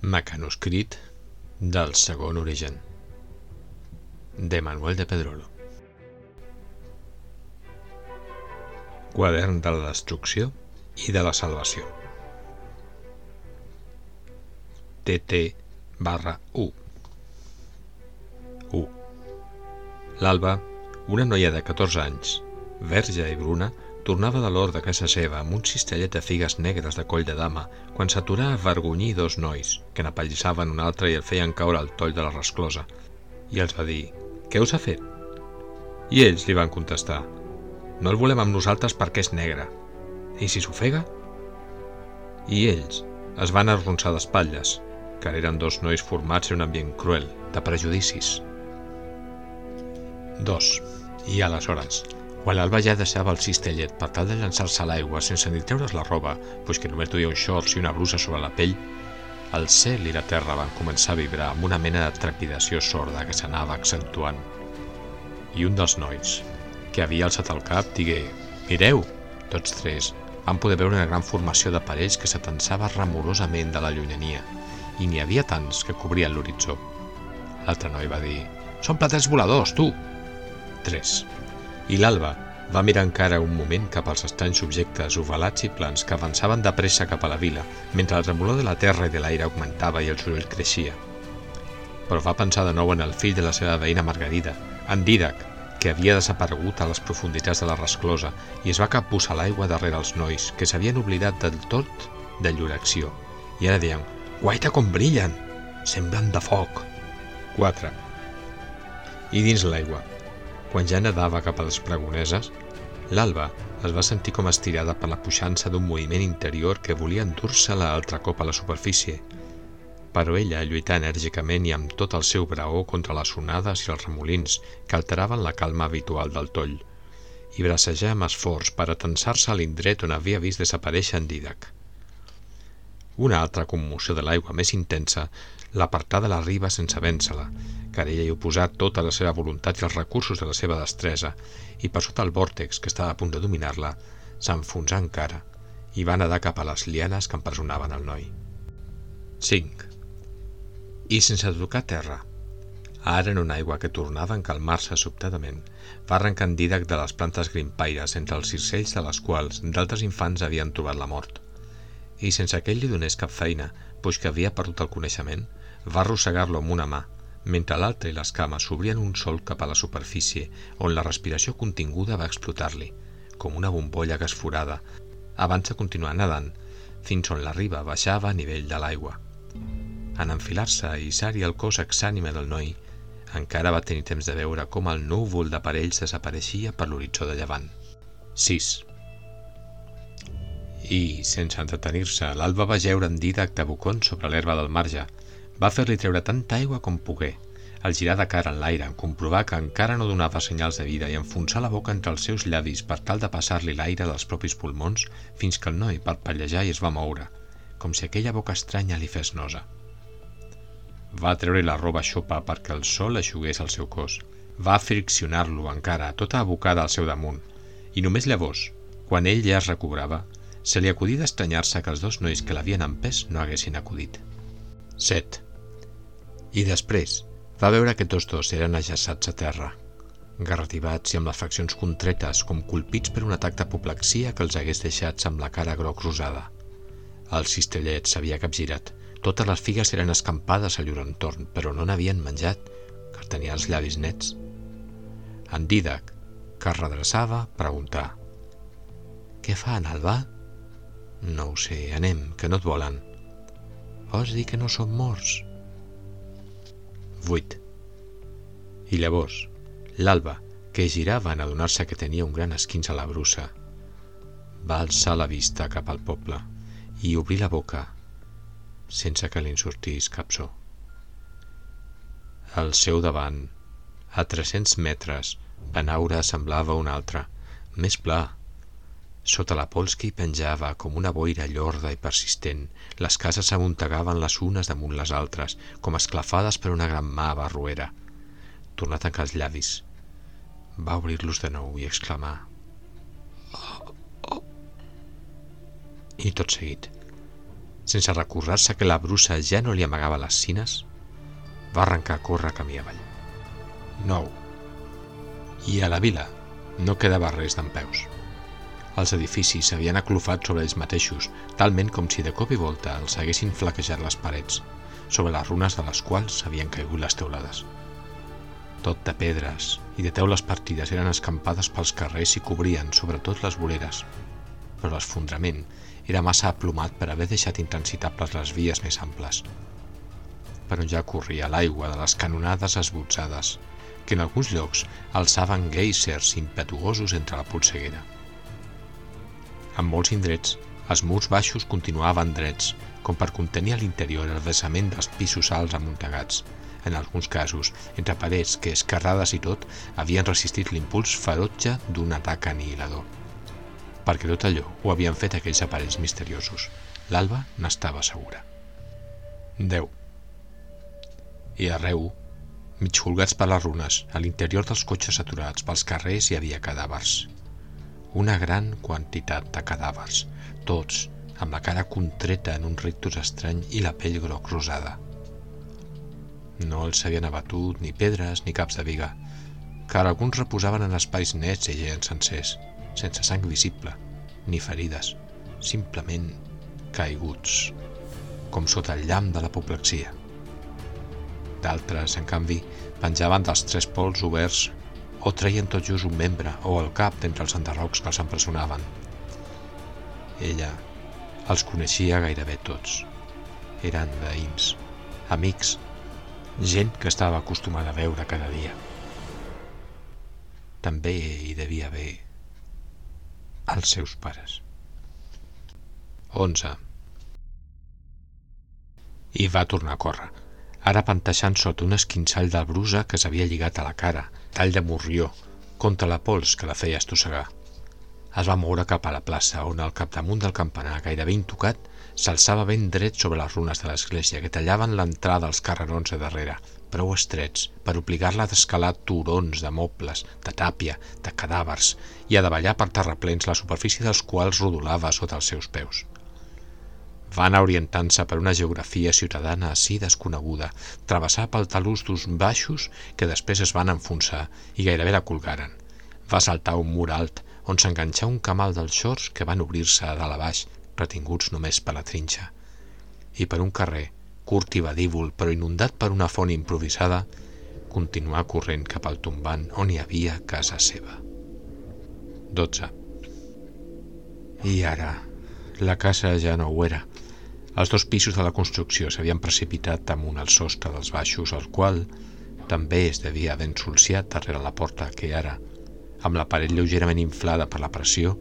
Mecanoscrit del segon origen de Manuel de Pedrolo. Quadern de la destrucció i de la salvació. TT barra 1 1. L'Alba, una noia de 14 anys, verge i bruna, Tornava de l'hort de casa seva amb un cistellet de figues negres de coll de dama quan s'aturà a vergonyir dos nois que n'apallissaven un altre i el feien caure al toll de la resclosa i els va dir «Què us ha fet?» I ells li van contestar «No el volem amb nosaltres perquè és negre. I si s'ofega?» I ells es van arronsar d'espatlles, que eren dos nois formats en un ambient cruel, de prejudicis. 2. I aleshores, quan l'Alba ja deixava el cistellet per tal de llançar-se a l'aigua sense ni treure's la roba, pues que només duia un shorts i una brusa sobre la pell, el cel i la terra van començar a vibrar amb una mena de trepidació sorda que s'anava accentuant. I un dels nois, que havia alçat el cap, digué «Mireu!» Tots tres van poder veure una gran formació de parells que s'atensava remorosament de la llunyania, i n'hi havia tants que cobrien l'horitzó. L'altre noi va dir «Són platers voladors, tu!» 3 i l'alba va mirar encara un moment cap als estranys objectes ovalats i plans que avançaven de pressa cap a la vila, mentre el remolor de la terra i de l'aire augmentava i el soroll creixia. Però va pensar de nou en el fill de la seva veïna Margarida, en Didac, que havia desaparegut a les profunditats de la resclosa i es va capbussar l'aigua darrere els nois, que s'havien oblidat del tot de llur acció. I ara deien, guaita com brillen! Semblen de foc! 4. I dins l'aigua, quan ja nedava cap a les pregoneses, l'Alba es va sentir com estirada per la puixança d'un moviment interior que volia endur-se-la altre cop a la superfície. Però ella lluità enèrgicament i amb tot el seu braó contra les onades i els remolins que alteraven la calma habitual del toll, i bracejar amb esforç per atensar-se a l'indret on havia vist desaparèixer en Didac. Una altra commoció de l'aigua més intensa l'apartà de la riba sense vèncer-la, car ella hi oposà tota la seva voluntat i els recursos de la seva destresa, i per sota el vòrtex que estava a punt de dominar-la, s'enfonsà encara i va nedar cap a les lianes que empresonaven el noi. 5. I sense tocar terra, ara en una aigua que tornava a encalmar-se sobtadament, va arrencar en Didac de les plantes grimpaires entre els circells de les quals d'altres infants havien trobat la mort. I sense que ell li donés cap feina, puix que havia perdut el coneixement, va arrossegar-lo amb una mà, mentre l'altre i les cames s'obrien un sol cap a la superfície, on la respiració continguda va explotar-li, com una bombolla gasforada, abans de continuar nedant, fins on la riba baixava a nivell de l'aigua. En enfilar-se i hissar-hi el cos exànime del noi, encara va tenir temps de veure com el núvol d'aparells desapareixia per l'horitzó de llevant. 6. I, sense entretenir-se, l'alba va geure en Didac de bocons sobre l'herba del marge, va fer-li treure tanta aigua com pogué. El girar de cara en l'aire, comprovar que encara no donava senyals de vida i enfonsar la boca entre els seus llavis per tal de passar-li l'aire dels propis pulmons fins que el noi parpellejar i es va moure, com si aquella boca estranya li fes nosa. Va treure la roba xopa perquè el sol aixugués el seu cos. Va friccionar-lo encara, tota abocada al seu damunt, i només llavors, quan ell ja es recobrava, se li acudí d'estranyar-se que els dos nois que l'havien empès no haguessin acudit. 7. I després va veure que tots dos eren ajaçats a terra, garrativats i amb les faccions contretes com colpits per un atac d'apoplexia que els hagués deixats amb la cara groc rosada. El cistellet s'havia capgirat. Totes les figues eren escampades a llur entorn, però no n'havien menjat, car tenia els llavis nets. En Didac, que es redreçava, preguntà «Què fan, Alba?» «No ho sé, anem, que no et volen». «Vols dir que no som morts?» 8. I llavors, l'alba, que girava en adonar-se que tenia un gran esquins a la brusa, va alçar la vista cap al poble i obrir la boca sense que li sortís cap so. Al seu davant, a 300 metres, Benaure semblava un altre, més pla, sota la pols que hi penjava com una boira llorda i persistent, les cases s'amuntegaven les unes damunt les altres, com esclafades per una gran mà barruera. Tornà a tancar els llavis. Va obrir-los de nou i exclamar «Oh, oh!» I tot seguit sense recordar-se que la brusa ja no li amagava les cines, va arrencar a córrer camí avall. 9. I a la vila no quedava res d'en peus. Els edificis s'havien aclofat sobre ells mateixos, talment com si de cop i volta els haguessin flaquejat les parets, sobre les runes de les quals s'havien caigut les teulades. Tot de pedres i de teules partides eren escampades pels carrers i cobrien, sobretot, les voreres, però l'esfondrament era massa aplomat per haver deixat intransitables les vies més amples. Per on ja corria l'aigua de les canonades esbotzades, que en alguns llocs alçaven geysers impetuosos entre la polseguera. En molts indrets, els murs baixos continuaven drets, com per contenir a l'interior el vessament dels pisos alts amuntegats, en alguns casos, entre parets que, escarrades i tot, havien resistit l'impuls ferotge d'un atac anihilador perquè tot allò ho havien fet aquells aparells misteriosos. L'Alba n'estava segura. 10. I arreu, mig colgats per les runes, a l'interior dels cotxes aturats pels carrers hi havia cadàvers. Una gran quantitat de cadàvers, tots amb la cara contreta en un rictus estrany i la pell groc rosada. No els havien abatut ni pedres ni caps de viga, car alguns reposaven en espais nets i gens sencers, sense sang visible, ni ferides, simplement caiguts, com sota el llamp de l'apoplexia. D'altres, en canvi, penjaven dels tres pols oberts o treien tot just un membre o el cap d'entre els enderrocs que els empresonaven. Ella els coneixia gairebé tots. Eren veïns, amics, gent que estava acostumada a veure cada dia. També hi devia haver als seus pares. 11. I va tornar a córrer, ara panteixant sota un esquinçall de brusa que s'havia lligat a la cara, tall de morrió, contra la pols que la feia estossegar. Es va moure cap a la plaça, on al capdamunt del campanar, gairebé intocat, s'alçava ben dret sobre les runes de l'església que tallaven l'entrada als carrerons de darrere, prou estrets per obligar-la a escalar turons de mobles, de tàpia, de cadàvers i a davallar per terraplens la superfície dels quals rodolava sota els seus peus. Va anar orientant-se per una geografia ciutadana així desconeguda, travessar pel talús d'uns baixos que després es van enfonsar i gairebé la colgaren. Va saltar un mur alt on s'enganxà un camal dels xors que van obrir-se a dalt a baix, retinguts només per la trinxa. I per un carrer, curt i badívol però inundat per una font improvisada, continuà corrent cap al tombant on hi havia casa seva. 12. I ara, la casa ja no ho era. Els dos pisos de la construcció s'havien precipitat damunt el sostre dels baixos, el qual també es devia haver ensolciat darrere la porta que ara, amb la paret lleugerament inflada per la pressió,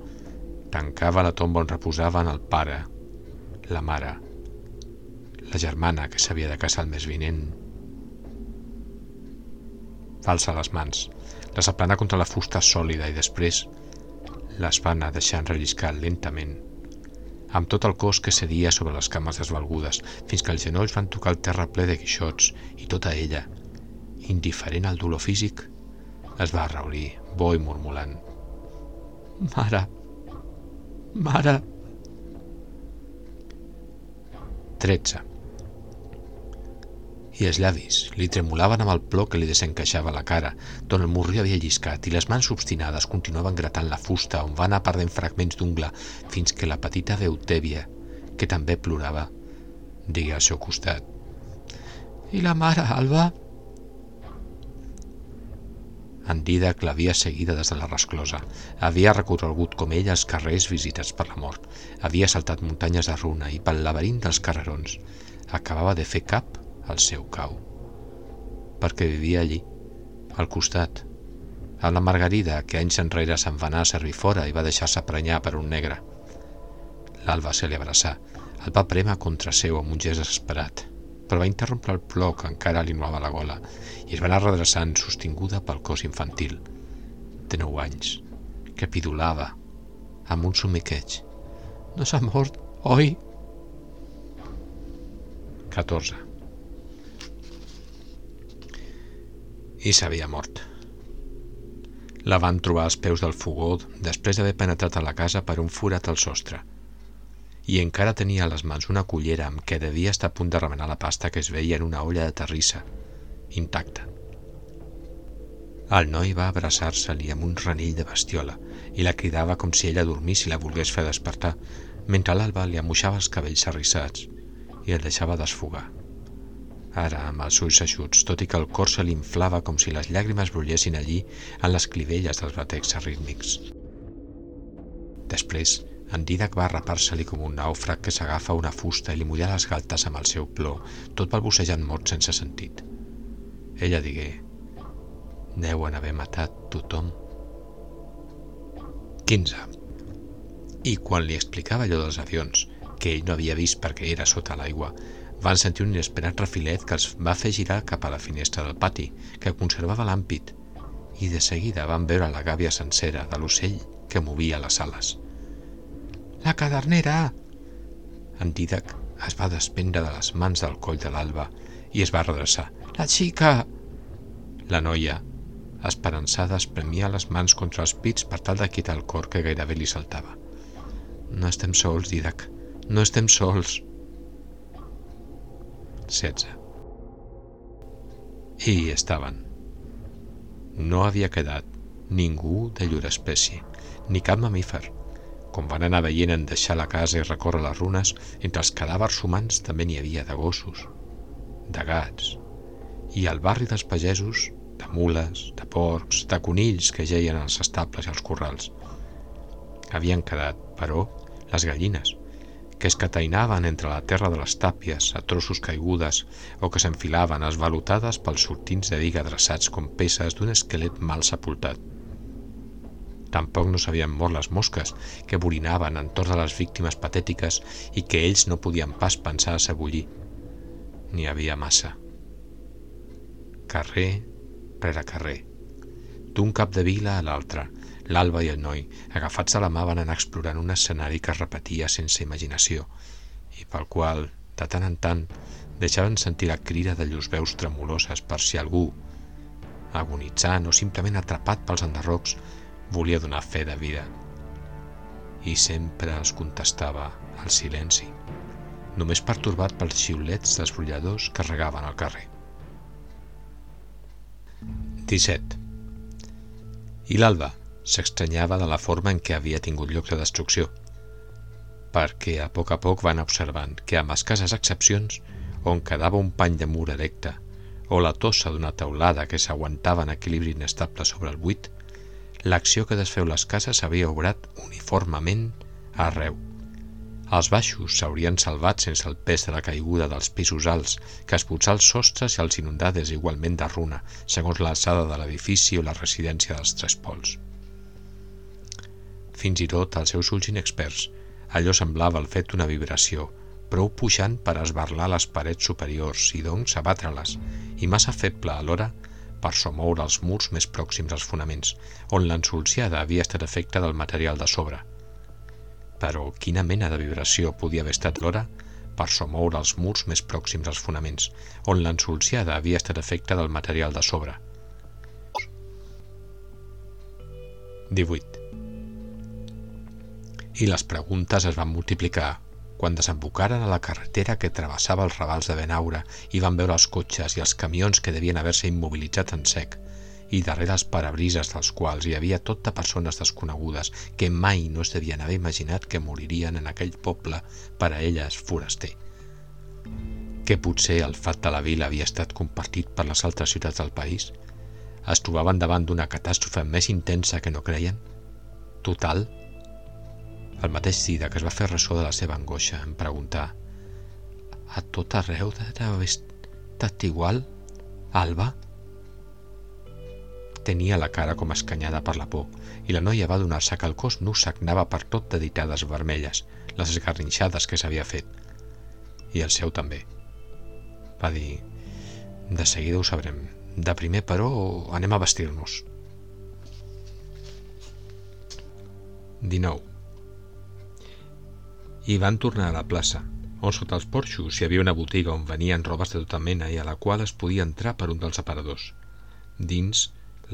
tancava la tomba on reposaven el pare, la mare la germana que s'havia de casar el mes vinent. Falsa les mans, les aplana contra la fusta sòlida i després les va anar deixant relliscar lentament, amb tot el cos que cedia sobre les cames desvalgudes, fins que els genolls van tocar el terra ple de guixots i tota ella, indiferent al dolor físic, es va arraulir, bo i murmulant. Mare, mare... 13 i els llavis li tremolaven amb el plor que li desencaixava la cara, d'on el morri havia lliscat, i les mans obstinades continuaven gratant la fusta on va anar perdent fragments d'ungla fins que la petita Deutèvia, que també plorava, digué al seu costat. I la mare, Alba? En Didac l'havia seguida des de la resclosa. Havia recorregut com ella els carrers visitats per la mort. Havia saltat muntanyes de runa i pel laberint dels carrerons. Acabava de fer cap al seu cau, perquè vivia allí, al costat, amb la Margarida, que anys enrere se'n va anar a servir fora i va deixar-se prenyar per un negre. L'Alba se li abraçà, el va prema contra seu amb un gest desesperat, però va interrompre el plor que encara li nuava la gola i es va anar redreçant sostinguda pel cos infantil, de nou anys, que pidolava amb un somiqueig. No s'ha mort, oi? 14. I s'havia mort. La van trobar als peus del fogó després d'haver penetrat a la casa per un forat al sostre. i encara tenia a les mans una cullera amb què devia estar a punt de remenar la pasta que es veia en una olla de terrissa, intacta. El noi va abraçar-se-li amb un renill de bestiola i la cridava com si ella dormís i la volgués fer despertar, mentre l'Alba li amoixava els cabells arrissats i el deixava desfogar. Ara, amb els ulls aixuts, tot i que el cor se li inflava com si les llàgrimes brollessin allí en les clivelles dels batecs arrítmics. Després, en Didac va arrapar-se-li com un nàufrag que s'agafa una fusta i li mulla les galtes amb el seu plor, tot balbucejant mort sense sentit. Ella digué, deuen haver matat tothom. 15. I quan li explicava allò dels avions, que ell no havia vist perquè era sota l'aigua, van sentir un inesperat refilet que els va fer girar cap a la finestra del pati, que conservava l'àmpit, i de seguida van veure la gàbia sencera de l'ocell que movia les ales. La cadernera! En Didac es va desprendre de les mans del coll de l'alba i es va redreçar. La xica! La noia, esperançada, espremia les mans contra els pits per tal de quitar el cor que gairebé li saltava. No estem sols, Didac. No estem sols. 16. I hi estaven. No havia quedat ningú de llur espècie, ni cap mamífer. Com van anar veient en deixar la casa i recórrer les runes, entre els cadàvers humans també n'hi havia de gossos, de gats, i al barri dels pagesos de mules, de porcs, de conills que geien als estables i als corrals. Havien quedat, però, les gallines, que es catainaven entre la terra de les tàpies a trossos caigudes o que s'enfilaven esvalutades pels sortins de viga adreçats com peces d'un esquelet mal sepultat. Tampoc no s'havien mort les mosques que borinaven entorn de les víctimes patètiques i que ells no podien pas pensar a sebollir. N'hi havia massa. Carrer rere carrer. D'un cap de vila a l'altre, l'Alba i el noi, agafats a la mà, van anar explorant un escenari que es repetia sense imaginació i pel qual, de tant en tant, deixaven sentir la crida de llurs veus tremoloses per si algú, agonitzant o simplement atrapat pels enderrocs, volia donar fe de vida. I sempre els contestava el silenci, només pertorbat pels xiulets dels brolladors que regaven al carrer. 17. I l'alba s'extranyava de la forma en què havia tingut lloc la destrucció, perquè a poc a poc van observant que amb escasses excepcions, on quedava un pany de mur erecte o la tossa d'una teulada que s'aguantava en equilibri inestable sobre el buit, l'acció que desfeu les cases s'havia obrat uniformement arreu els baixos s'haurien salvat sense el pes de la caiguda dels pisos alts, que esputzar els sostres i els inundades igualment de runa, segons l'alçada de l'edifici o la residència dels tres pols. Fins i tot als seus ulls inexperts, allò semblava el fet d'una vibració, prou puixant per esbarlar les parets superiors i doncs abatre-les, i massa feble alhora per somoure els murs més pròxims als fonaments, on l'ensolciada havia estat efecte del material de sobre, però quina mena de vibració podia haver estat l'hora per somoure els murs més pròxims als fonaments, on l'ensolciada havia estat efecte del material de sobre. 18. I les preguntes es van multiplicar quan desembocaren a la carretera que travessava els ravals de Benaura i van veure els cotxes i els camions que devien haver-se immobilitzat en sec, i darrere els parabrises dels quals hi havia tot de persones desconegudes que mai no es devien haver imaginat que moririen en aquell poble per a elles foraster. Que potser el fat de la vila havia estat compartit per les altres ciutats del país? Es trobaven davant d'una catàstrofe més intensa que no creien? Total? El mateix Sida, que es va fer ressò de la seva angoixa, em preguntar a tot arreu deu haver estat igual? Alba? Tenia la cara com escanyada per la por i la noia va donar-se que el cos nu sagnava per tot de ditades vermelles, les esgarrinxades que s'havia fet. I el seu també. Va dir, de seguida ho sabrem. De primer, però, anem a vestir-nos. 19. I van tornar a la plaça, on sota els porxos hi havia una botiga on venien robes de tota mena i a la qual es podia entrar per un dels aparadors. Dins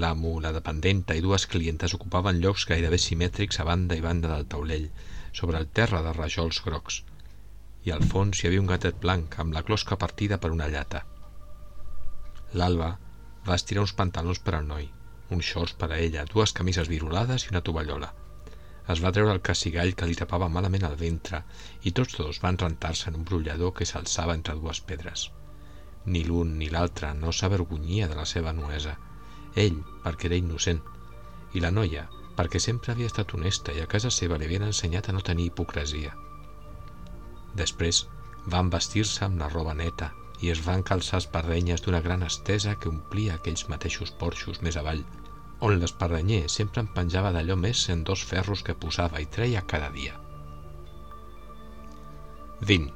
L'amo, la dependenta i dues clientes ocupaven llocs gairebé simètrics a banda i banda del taulell, sobre el terra de rajols grocs, i al fons hi havia un gatet blanc amb la closca partida per una llata. L'Alba va estirar uns pantalons per al noi, uns shorts per a ella, dues camises virulades i una tovallola. Es va treure el cassigall que li tapava malament el ventre i tots dos van rentar-se en un brollador que s'alçava entre dues pedres. Ni l'un ni l'altre no s'avergonyia de la seva nuesa. Ell, perquè era innocent, i la noia, perquè sempre havia estat honesta i a casa seva li havien ensenyat a no tenir hipocresia. Després van vestir-se amb la roba neta i es van calçar espardenyes d'una gran estesa que omplia aquells mateixos porxos més avall, on l'espardenyer sempre en penjava d'allò més en dos ferros que posava i treia cada dia. 20.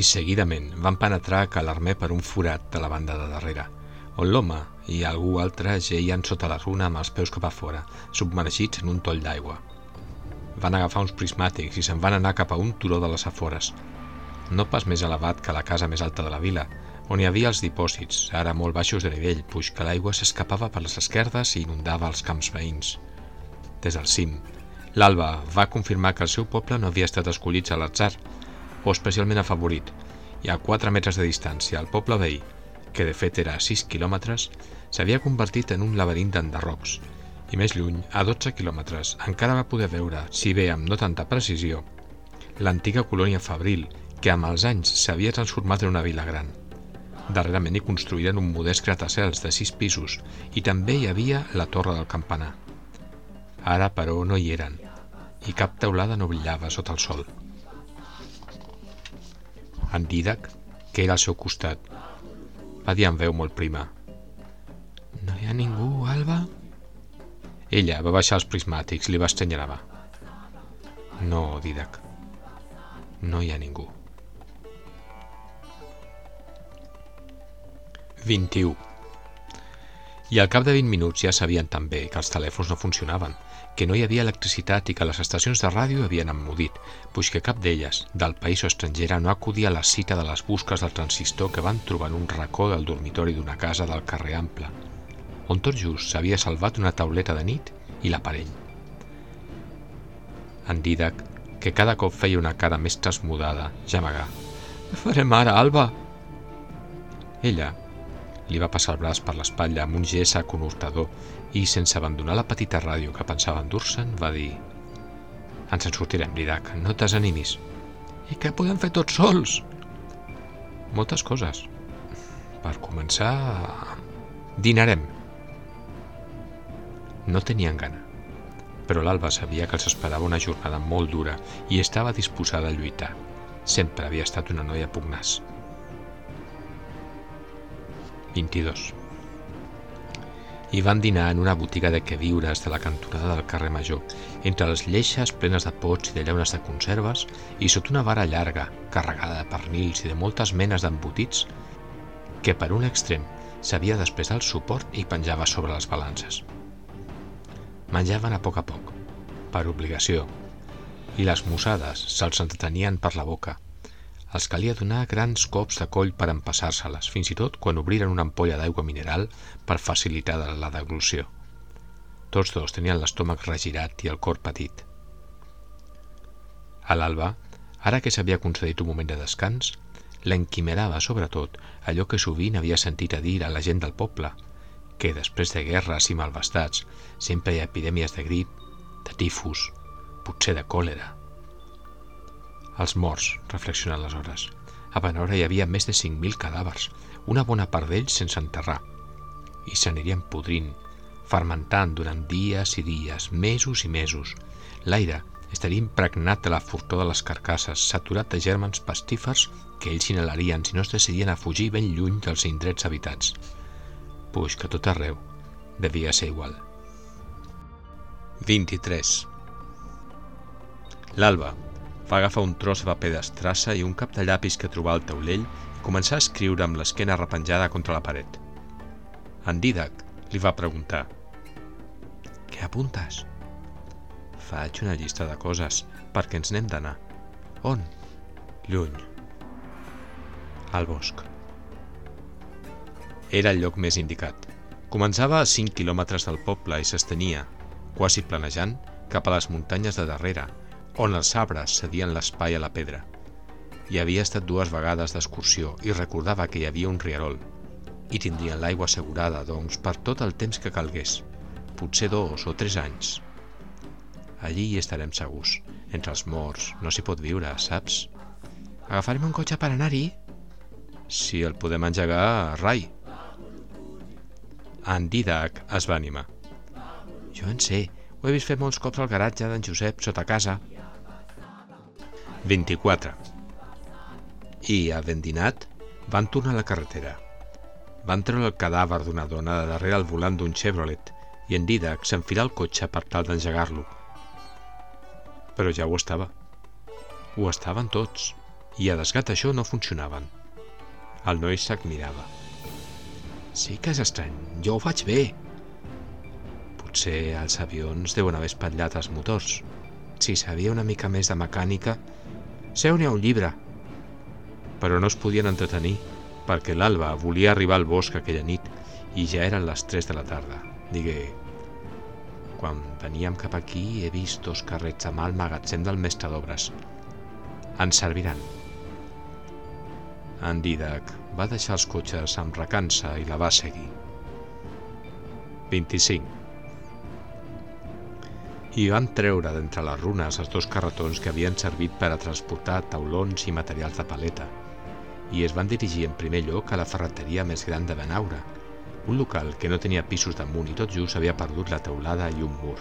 I seguidament van penetrar a Calarmé per un forat de la banda de darrere, on l'home i algú altre geien sota la runa amb els peus cap a fora, submergits en un toll d'aigua. Van agafar uns prismàtics i se'n van anar cap a un turó de les afores, no pas més elevat que la casa més alta de la vila, on hi havia els dipòsits, ara molt baixos de nivell, puix que l'aigua s'escapava per les esquerdes i inundava els camps veïns. Des del cim, l'Alba va confirmar que el seu poble no havia estat escollit a l'atzar, o especialment afavorit, i a 4 metres de distància el poble veí, que de fet era a 6 quilòmetres, s'havia convertit en un laberint d'enderrocs, i més lluny, a 12 quilòmetres, encara va poder veure, si bé amb no tanta precisió, l'antiga colònia Fabril, que amb els anys s'havia transformat en una vila gran. Darrerament hi construïren un modest gratacels de sis pisos i també hi havia la torre del campanar. Ara, però, no hi eren i cap teulada no brillava sota el sol. En Didac, que era al seu costat, va dir amb veu molt prima. No hi ha ningú, Alba? Ella va baixar els prismàtics, li va estrenyar No, Didac, no hi ha ningú. 21. I al cap de 20 minuts ja sabien també que els telèfons no funcionaven, que no hi havia electricitat i que les estacions de ràdio havien emmudit, puix que cap d'elles, del país o estrangera, no acudia a la cita de les busques del transistor que van trobar en un racó del dormitori d'una casa del carrer Ample, on tot just s'havia salvat una tauleta de nit i l'aparell. En Didac, que cada cop feia una cara més trasmudada, gemegà. Què farem ara, Alba? Ella, li va passar el braç per l'espatlla amb un gest aconhortador i, sense abandonar la petita ràdio que pensava endur-se'n, va dir «Ens en sortirem, Didac, no desanimis». «I què podem fer tots sols?» «Moltes coses. Per començar, dinarem». No tenien gana, però l'Alba sabia que els esperava una jornada molt dura i estava disposada a lluitar. Sempre havia estat una noia pugnaç. 22. I van dinar en una botiga de queviures de la cantonada del carrer Major, entre les lleixes plenes de pots i de llaunes de conserves i sota una vara llarga, carregada de pernils i de moltes menes d'embotits, que per un extrem s'havia després del suport i penjava sobre les balances. Menjaven a poc a poc, per obligació, i les mossades se'ls entretenien per la boca, els calia donar grans cops de coll per empassar-se-les, fins i tot quan obriren una ampolla d'aigua mineral per facilitar la deglució. Tots dos tenien l'estómac regirat i el cor petit. A l'alba, ara que s'havia concedit un moment de descans, l'enquimerava sobretot allò que sovint havia sentit a dir a la gent del poble, que després de guerres i malvestats sempre hi ha epidèmies de grip, de tifus, potser de còlera, els morts, reflexiona aleshores. A Benora hi havia més de 5.000 cadàvers, una bona part d'ells sense enterrar, i s'anirien podrint, fermentant durant dies i dies, mesos i mesos. L'aire estaria impregnat de la furtor de les carcasses, saturat de germans pastífers que ells inhalarien si no es decidien a fugir ben lluny dels indrets habitats. Puix que tot arreu devia ser igual. 23. L'alba, va agafar un tros de paper d'estrassa i un cap de llapis que trobà al taulell i començar a escriure amb l'esquena repenjada contra la paret. En Didac li va preguntar «Què apuntes?» «Faig una llista de coses perquè ens n'hem d'anar. On?» «Lluny. Al bosc». Era el lloc més indicat. Començava a 5 quilòmetres del poble i s'estenia, quasi planejant, cap a les muntanyes de darrere, on els arbres cedien l'espai a la pedra. Hi havia estat dues vegades d'excursió i recordava que hi havia un rierol. I tindrien l'aigua assegurada, doncs, per tot el temps que calgués, potser dos o tres anys. Allí hi estarem segurs. Entre els morts no s'hi pot viure, saps? Agafarem un cotxe per anar-hi? Si el podem engegar, rai. En Didac es va animar. Jo en sé, ho he vist fer molts cops al garatge d'en Josep sota casa. 24. I, havent dinat, van tornar a la carretera. Van treure el cadàver d'una dona de darrere el volant d'un Chevrolet i en Didac s'enfilà al cotxe per tal d'engegar-lo. Però ja ho estava. Ho estaven tots, i a desgat això no funcionaven. El noi s'admirava. Sí que és estrany, jo ho faig bé. Potser els avions deuen haver espatllat els motors. Si sabia una mica més de mecànica, seu n'hi ha un llibre. Però no es podien entretenir, perquè l'Alba volia arribar al bosc aquella nit i ja eren les 3 de la tarda. Digué, quan veníem cap aquí he vist dos carrets amb el magatzem del mestre d'obres. Ens serviran. En Didac va deixar els cotxes amb recança i la va seguir. 25. I van treure d'entre les runes els dos carretons que havien servit per a transportar taulons i materials de paleta i es van dirigir en primer lloc a la ferreteria més gran de Benaura, un local que no tenia pisos damunt i tot just havia perdut la teulada i un mur.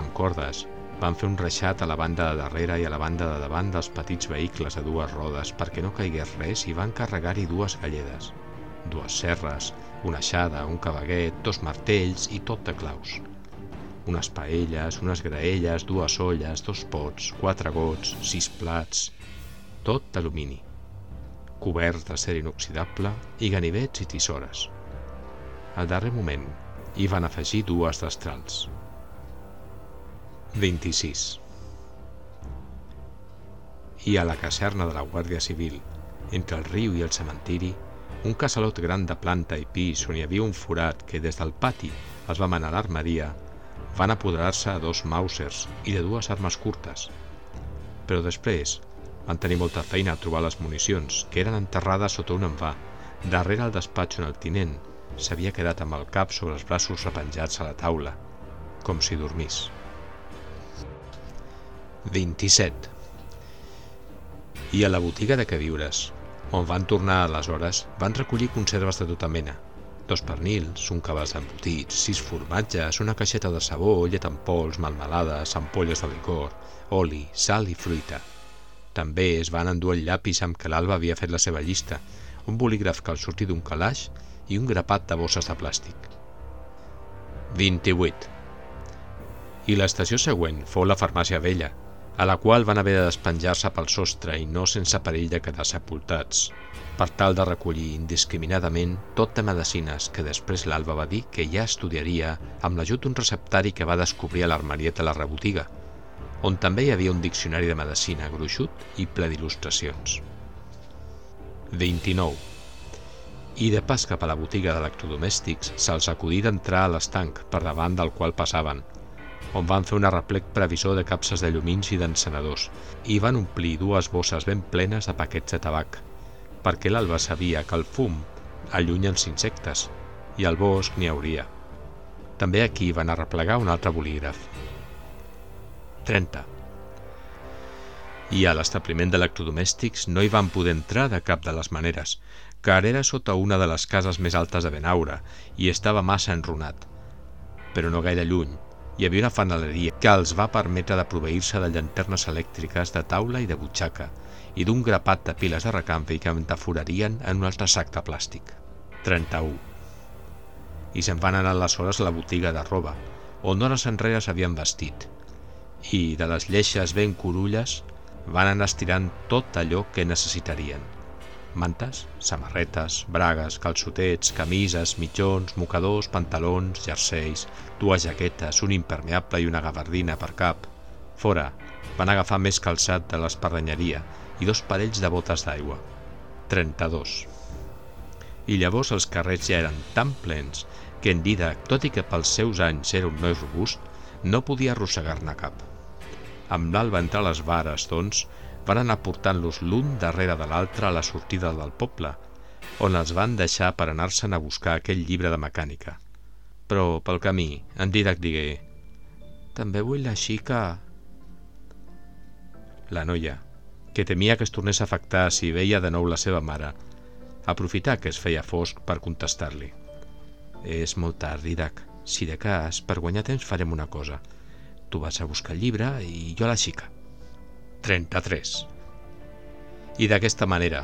Amb cordes, van fer un reixat a la banda de darrere i a la banda de davant dels petits vehicles a dues rodes perquè no caigués res i van carregar-hi dues galledes, dues serres, una aixada, un cabaguet, dos martells i tot de claus. Unes paelles, unes graelles, dues olles, dos pots, quatre gots, sis plats, tot d'alumini, coberts d'acer inoxidable i ganivets i tisores. Al darrer moment hi van afegir dues destrals. 26. I a la caserna de la Guàrdia Civil, entre el riu i el cementiri, un casalot gran de planta i pis on hi havia un forat que des del pati es va manar l'armeria, van apoderar-se a dos Mausers i de dues armes curtes. Però després van tenir molta feina a trobar les municions, que eren enterrades sota un envà, darrere el despatx on el tinent s'havia quedat amb el cap sobre els braços repenjats a la taula, com si dormís. 27. I a la botiga de queviures, on van tornar aleshores, van recollir conserves de tota mena. Dos pernils, un cabàs d'embotits, sis formatges, una caixeta de sabó, llet en pols, malmelades, ampolles de licor, oli, sal i fruita. També es van endur el llapis amb què l'Alba havia fet la seva llista, un bolígraf que al sortir d'un calaix i un grapat de bosses de plàstic. 28. I l'estació següent fou la farmàcia vella, a la qual van haver de despenjar-se pel sostre i no sense perill de quedar sepultats, per tal de recollir indiscriminadament tot de medicines que després l'Alba va dir que ja estudiaria amb l'ajut d'un receptari que va descobrir a l'armarieta a la rebotiga, on també hi havia un diccionari de medicina gruixut i ple d'il·lustracions. 29. I de pas cap a la botiga d'electrodomèstics se'ls acudí d'entrar a l'estanc per davant del qual passaven, on van fer un arreplec previsor de capses de llumins i d'encenedors i van omplir dues bosses ben plenes de paquets de tabac, perquè l'Alba sabia que el fum allunya els insectes i al bosc n'hi hauria. També aquí van arreplegar un altre bolígraf. 30. I a l'establiment d'electrodomèstics no hi van poder entrar de cap de les maneres, car era sota una de les cases més altes de Benaura i estava massa enrunat. Però no gaire lluny, hi havia una fanaleria que els va permetre de proveir-se de llanternes elèctriques de taula i de butxaca i d'un grapat de piles de recanvi que metaforarien en un altre sac de plàstic. 31. I se'n van anar aleshores a la botiga de roba, on hores enrere s'havien vestit, i de les lleixes ben corulles van anar estirant tot allò que necessitarien mantes, samarretes, bragues, calçotets, camises, mitjons, mocadors, pantalons, jerseis, dues jaquetes, un impermeable i una gavardina per cap. Fora, van agafar més calçat de l'espardanyeria i dos parells de botes d'aigua. 32. I llavors els carrers ja eren tan plens que en Didac, tot i que pels seus anys era un noi robust, No podia arrossegar-ne cap. Amb l'alba entre les vares, doncs, van anar portant-los l'un darrere de l'altre a la sortida del poble, on els van deixar per anar-se'n a buscar aquell llibre de mecànica. Però, pel camí, en Didac digué «També vull la xica...» La noia, que temia que es tornés a afectar si veia de nou la seva mare, aprofità que es feia fosc per contestar-li. És molt tard, Didac. Si de cas, per guanyar temps farem una cosa. Tu vas a buscar el llibre i jo la xica. 33. I d'aquesta manera,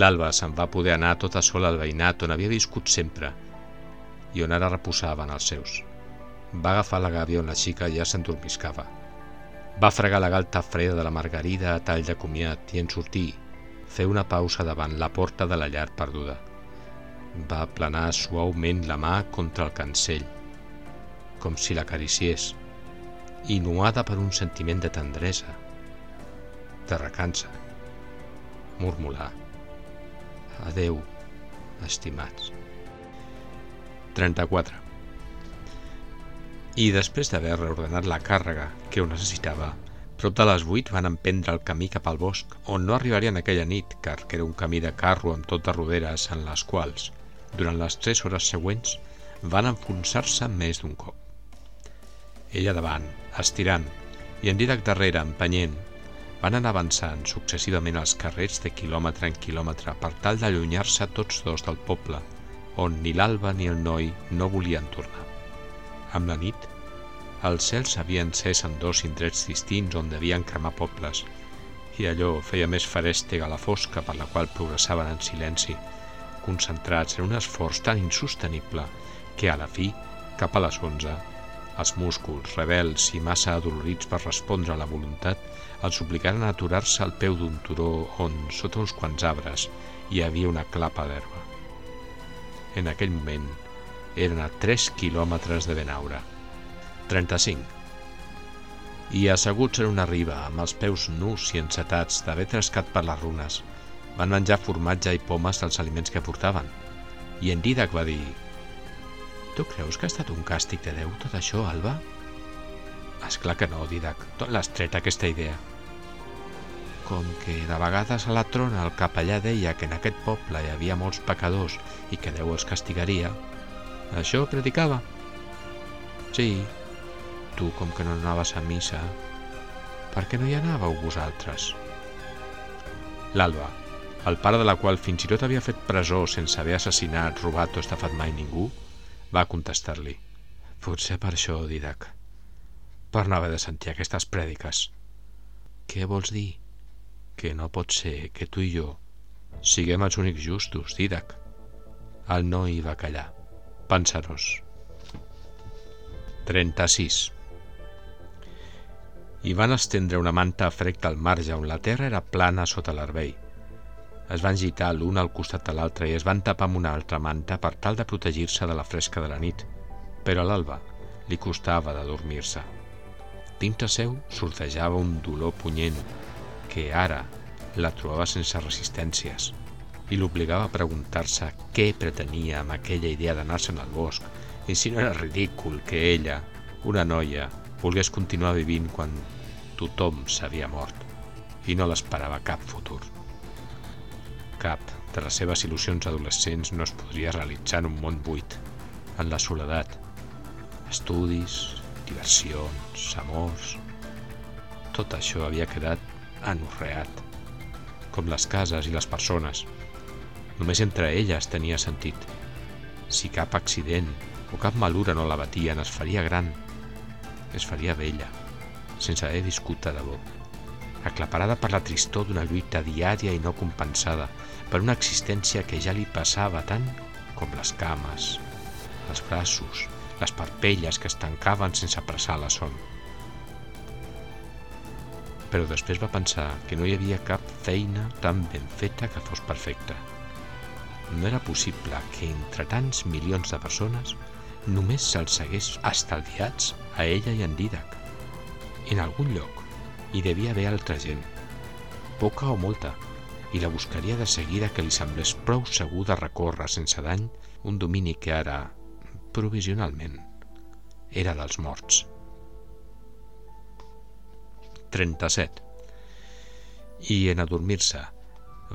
l'Alba se'n va poder anar tota sola al veïnat on havia viscut sempre i on ara reposaven els seus. Va agafar la gàbia on la xica ja s'endormiscava. Va fregar la galta freda de la margarida a tall de comiat i en sortir, fer una pausa davant la porta de la llar perduda. Va aplanar suaument la mà contra el cancell, com si l'acariciés, innuada per un sentiment de tendresa, de recança. Murmular. Adeu, estimats. 34. I després d'haver reordenat la càrrega que ho necessitava, prop de les 8 van emprendre el camí cap al bosc, on no arribarien aquella nit, car que era un camí de carro amb tot de roderes en les quals, durant les 3 hores següents, van enfonsar-se més d'un cop. Ella davant, estirant, i en Didac darrere, empenyent, van anar avançant successivament els carrers de quilòmetre en quilòmetre per tal d'allunyar-se tots dos del poble, on ni l'alba ni el noi no volien tornar. Amb la nit, els cels havien encès en dos indrets distints on devien cremar pobles, i allò feia més farèstega la fosca per la qual progressaven en silenci, concentrats en un esforç tan insostenible que a la fi, cap a les onze, els músculs, rebels i massa adolorits per respondre a la voluntat, els obligaren a aturar-se al peu d'un turó on, sota uns quants arbres, hi havia una clapa d'herba. En aquell moment eren a 3 quilòmetres de Benaura. 35. I asseguts en una riba, amb els peus nus i encetats d'haver trescat per les runes, van menjar formatge i pomes dels aliments que portaven. I en Didac va dir Tu creus que ha estat un càstig de Déu tot això, Alba? És clar que no, Didac. Tot l'has tret aquesta idea. Com que de vegades a la trona el capellà deia que en aquest poble hi havia molts pecadors i que Déu els castigaria, això predicava. Sí, tu com que no anaves a missa, per què no hi anàveu vosaltres? L'Alba, el pare de la qual fins i tot havia fet presó sense haver assassinat, robat o estafat mai ningú, va contestar-li. Potser per això, Didac. Per no haver de sentir aquestes prèdiques. Què vols dir? Que no pot ser que tu i jo siguem els únics justos, Didac. El noi va callar, pensarós. 36. I van estendre una manta a frec del marge on la terra era plana sota l'arbell es van gitar l'un al costat de l'altre i es van tapar amb una altra manta per tal de protegir-se de la fresca de la nit, però a l'alba li costava de dormir-se. Dintre seu sortejava un dolor punyent que ara la trobava sense resistències i l'obligava a preguntar-se què pretenia amb aquella idea d'anar-se'n al bosc i si no era ridícul que ella, una noia, volgués continuar vivint quan tothom s'havia mort i no l'esperava cap futur cap de les seves il·lusions adolescents no es podria realitzar en un món buit, en la soledat. Estudis, diversions, amors... Tot això havia quedat anorreat, com les cases i les persones. Només entre elles tenia sentit. Si cap accident o cap malura no la batien, es faria gran, es faria vella, sense haver viscut de debò aclaparada per la tristor d'una lluita diària i no compensada, per una existència que ja li passava tant com les cames, els braços, les parpelles que es tancaven sense apressar la son. Però després va pensar que no hi havia cap feina tan ben feta que fos perfecta. No era possible que entre tants milions de persones només se'ls hagués estalviats a ella i en Didac. En algun lloc hi devia haver altra gent, poca o molta, i la buscaria de seguida que li semblés prou segur de recórrer sense dany un domini que ara, provisionalment, era dels morts. 37. I en adormir-se,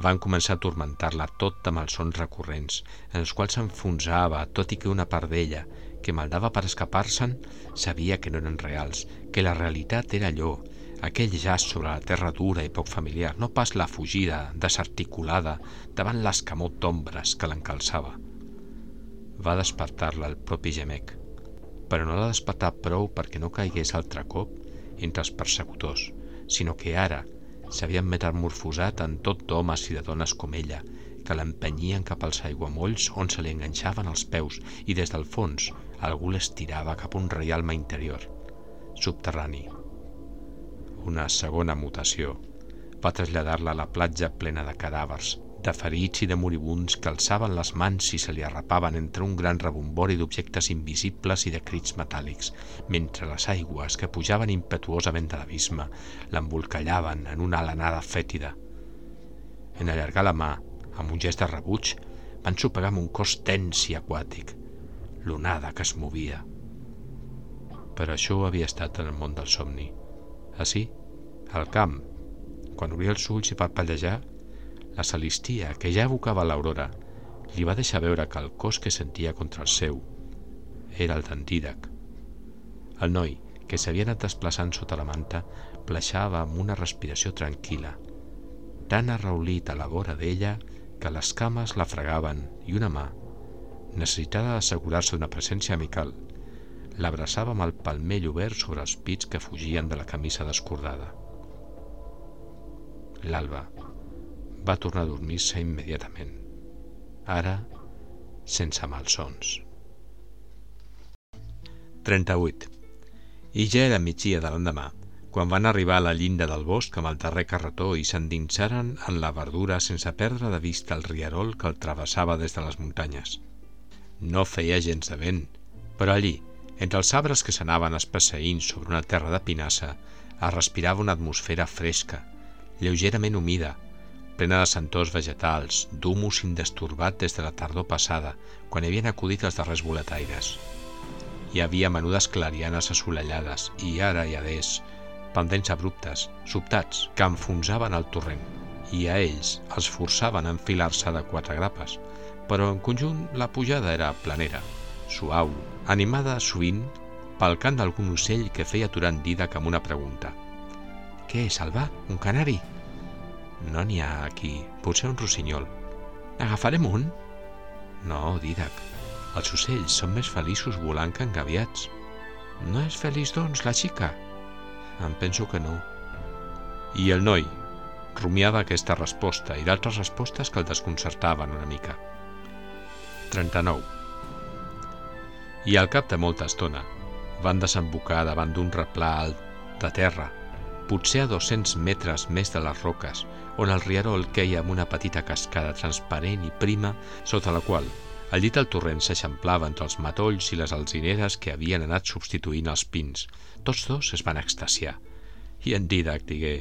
van començar a tormentar-la tot amb els sons recurrents, en els quals s'enfonsava, tot i que una part d'ella, que maldava per escapar-se'n, sabia que no eren reals, que la realitat era allò, aquell jaç sobre la terra dura i poc familiar, no pas la fugida, desarticulada, davant l'escamot d'ombres que l'encalçava. Va despertar-la el propi gemec, però no la despertar prou perquè no caigués altre cop entre els persecutors, sinó que ara s'havien metamorfosat en tot d'homes i de dones com ella, que l'empenyien cap als aiguamolls on se li enganxaven els peus i des del fons algú l'estirava cap a un reialme interior, subterrani. Una segona mutació va traslladar-la a la platja plena de cadàvers, de ferits i de moribunds que alçaven les mans i se li arrapaven entre un gran rebombori d'objectes invisibles i de crits metàl·lics, mentre les aigües que pujaven impetuosament de l'abisme l'embolcallaven en una alenada fètida. En allargar la mà, amb un gest de rebuig, van sopegar amb un cos tens i aquàtic, l'onada que es movia. Però això havia estat en el món del somni. Així, al camp, quan obria els ulls i parpellejar, la Celistia, que ja evocava l'aurora, li va deixar veure que el cos que sentia contra el seu era el d'en Didac. El noi, que s'havia anat desplaçant sota la manta, pleixava amb una respiració tranquil·la, tan arraulit a la vora d'ella que les cames la fregaven i una mà, necessitada d'assegurar-se d'una presència amical, l'abraçava amb el palmell obert sobre els pits que fugien de la camisa descordada. L'alba, va tornar a dormir-se immediatament. Ara, sense malsons. 38. I ja era migdia de l'endemà, quan van arribar a la llinda del bosc amb el darrer carretó i s'endinsaren en la verdura sense perdre de vista el riarol que el travessava des de les muntanyes. No feia gens de vent, però allí, entre els arbres que s'anaven espasseint sobre una terra de pinassa, es respirava una atmosfera fresca, lleugerament humida, plena de sentors vegetals, d'humus indesturbat des de la tardor passada, quan havien acudit els darrers boletaires. Hi havia menudes clarianes assolellades i ara i adés, pendents abruptes, sobtats, que enfonsaven el torrent, i a ells els forçaven a enfilar-se de quatre grapes, però en conjunt la pujada era planera, suau, animada sovint pel cant d'algun ocell que feia Didac amb una pregunta. «Què, Salva? Un canari?» No n'hi ha aquí, potser un rossinyol. Agafarem un? No, Didac, els ocells són més feliços volant que engaviats. No és feliç, doncs, la xica? Em penso que no. I el noi rumiava aquesta resposta i d'altres respostes que el desconcertaven una mica. 39. I al cap de molta estona van desembocar davant d'un replà alt de terra, potser a 200 metres més de les roques, on el riarol queia amb una petita cascada transparent i prima sota la qual el llit del torrent s'eixamplava entre els matolls i les alzineres que havien anat substituint els pins. Tots dos es van extasiar. I en Didac digué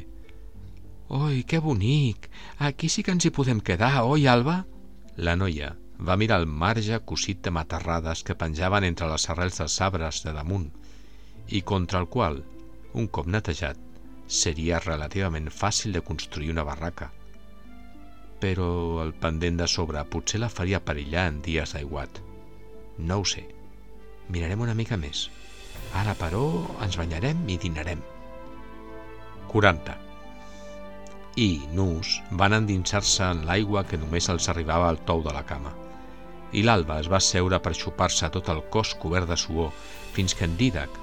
«Oi, que bonic! Aquí sí que ens hi podem quedar, oi, Alba?» La noia va mirar el marge cosit de matarrades que penjaven entre les arrels dels arbres de damunt i contra el qual, un cop netejat, seria relativament fàcil de construir una barraca. Però el pendent de sobre potser la faria perillar en dies d'aiguat. No ho sé. Mirarem una mica més. Ara, però, ens banyarem i dinarem. 40. I, nus, van endinsar-se en l'aigua que només els arribava al tou de la cama. I l'alba es va seure per xupar-se tot el cos cobert de suor fins que en Didac,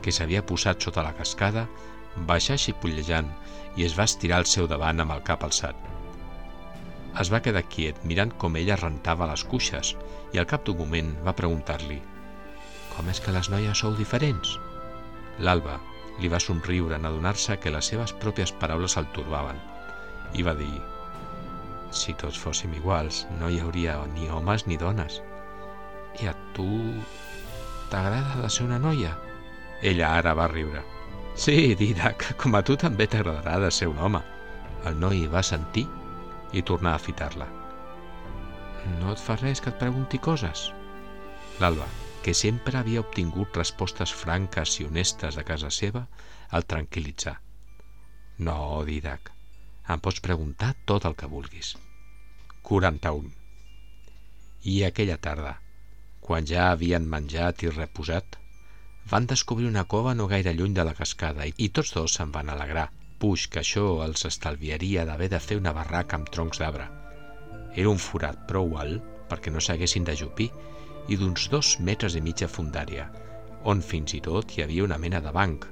que s'havia posat sota la cascada, baixar xipollejant i es va estirar al seu davant amb el cap alçat. Es va quedar quiet mirant com ella rentava les cuixes i al cap d'un moment va preguntar-li «Com és que les noies sou diferents?» L'Alba li va somriure en adonar-se que les seves pròpies paraules el turbaven i va dir «Si tots fóssim iguals, no hi hauria ni homes ni dones. I a tu t'agrada de ser una noia?» Ella ara va riure. Sí, Didac, com a tu també t'agradarà de ser un home. El noi va sentir i tornar a fitar-la. No et fa res que et pregunti coses? L'Alba, que sempre havia obtingut respostes franques i honestes de casa seva, el tranquil·litzà. No, Didac, em pots preguntar tot el que vulguis. 41. I aquella tarda, quan ja havien menjat i reposat, van descobrir una cova no gaire lluny de la cascada i tots dos se'n van alegrar, puix que això els estalviaria d'haver de fer una barraca amb troncs d'arbre. Era un forat prou alt perquè no s'haguessin d'ajupir i d'uns dos metres i mitja fundària, on fins i tot hi havia una mena de banc,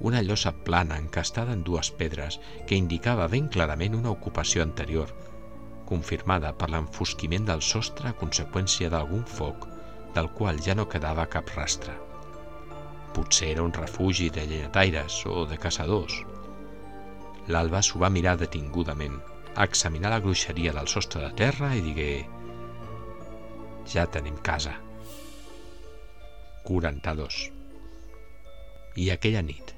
una llosa plana encastada en dues pedres que indicava ben clarament una ocupació anterior, confirmada per l'enfosquiment del sostre a conseqüència d'algun foc del qual ja no quedava cap rastre. Potser era un refugi de llenyataires o de caçadors. L'Alba s'ho va mirar detingudament, a examinar la gruixeria del sostre de terra i digué «Ja tenim casa». 42. I aquella nit,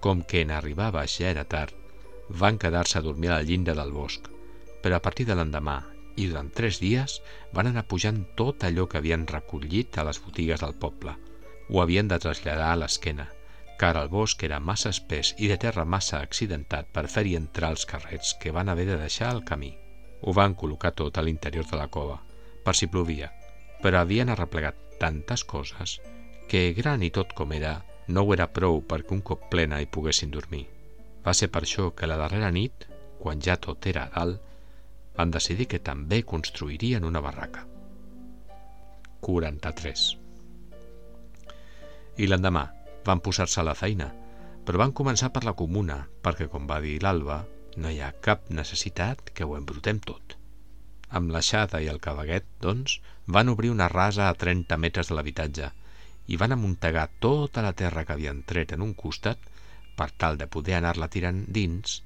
com que en arribava ja era tard, van quedar-se a dormir a la llinda del bosc, però a partir de l'endemà i durant tres dies van anar pujant tot allò que havien recollit a les botigues del poble. Ho havien de traslladar a l'esquena, car el bosc era massa espès i de terra massa accidentat per fer-hi entrar els carrets que van haver de deixar al camí. Ho van col·locar tot a l'interior de la cova, per si plovia, però havien arreplegat tantes coses que, gran i tot com era, no ho era prou perquè un cop plena hi poguessin dormir. Va ser per això que la darrera nit, quan ja tot era a dalt, van decidir que també construirien una barraca. 43. I l'endemà van posar-se a la feina, però van començar per la comuna, perquè, com va dir l'Alba, no hi ha cap necessitat que ho embrutem tot. Amb l'aixada i el cavaguet, doncs, van obrir una rasa a 30 metres de l'habitatge i van amuntegar tota la terra que havien tret en un costat per tal de poder anar-la tirant dins